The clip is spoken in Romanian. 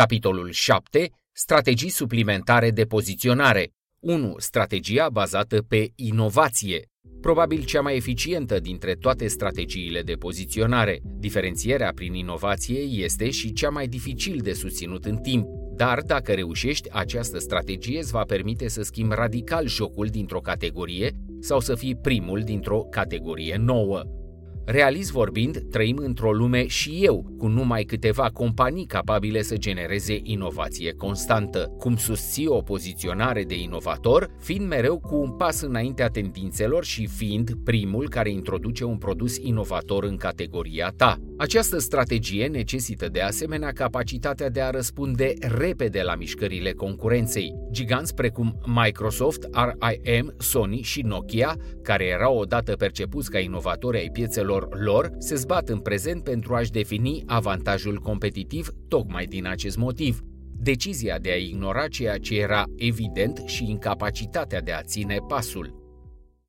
Capitolul 7. Strategii suplimentare de poziționare. 1. Strategia bazată pe inovație. Probabil cea mai eficientă dintre toate strategiile de poziționare. Diferențierea prin inovație este și cea mai dificil de susținut în timp, dar dacă reușești, această strategie îți va permite să schimbi radical jocul dintr-o categorie sau să fii primul dintr-o categorie nouă. Realist vorbind, trăim într-o lume și eu, cu numai câteva companii capabile să genereze inovație constantă. Cum susții o poziționare de inovator, fiind mereu cu un pas înaintea tendințelor și fiind primul care introduce un produs inovator în categoria ta. Această strategie necesită de asemenea capacitatea de a răspunde repede la mișcările concurenței. Giganți precum Microsoft, RIM, Sony și Nokia, care erau odată percepuți ca inovatori ai piețelor lor, se zbat în prezent pentru a-și defini avantajul competitiv tocmai din acest motiv. Decizia de a ignora ceea ce era evident și incapacitatea de a ține pasul.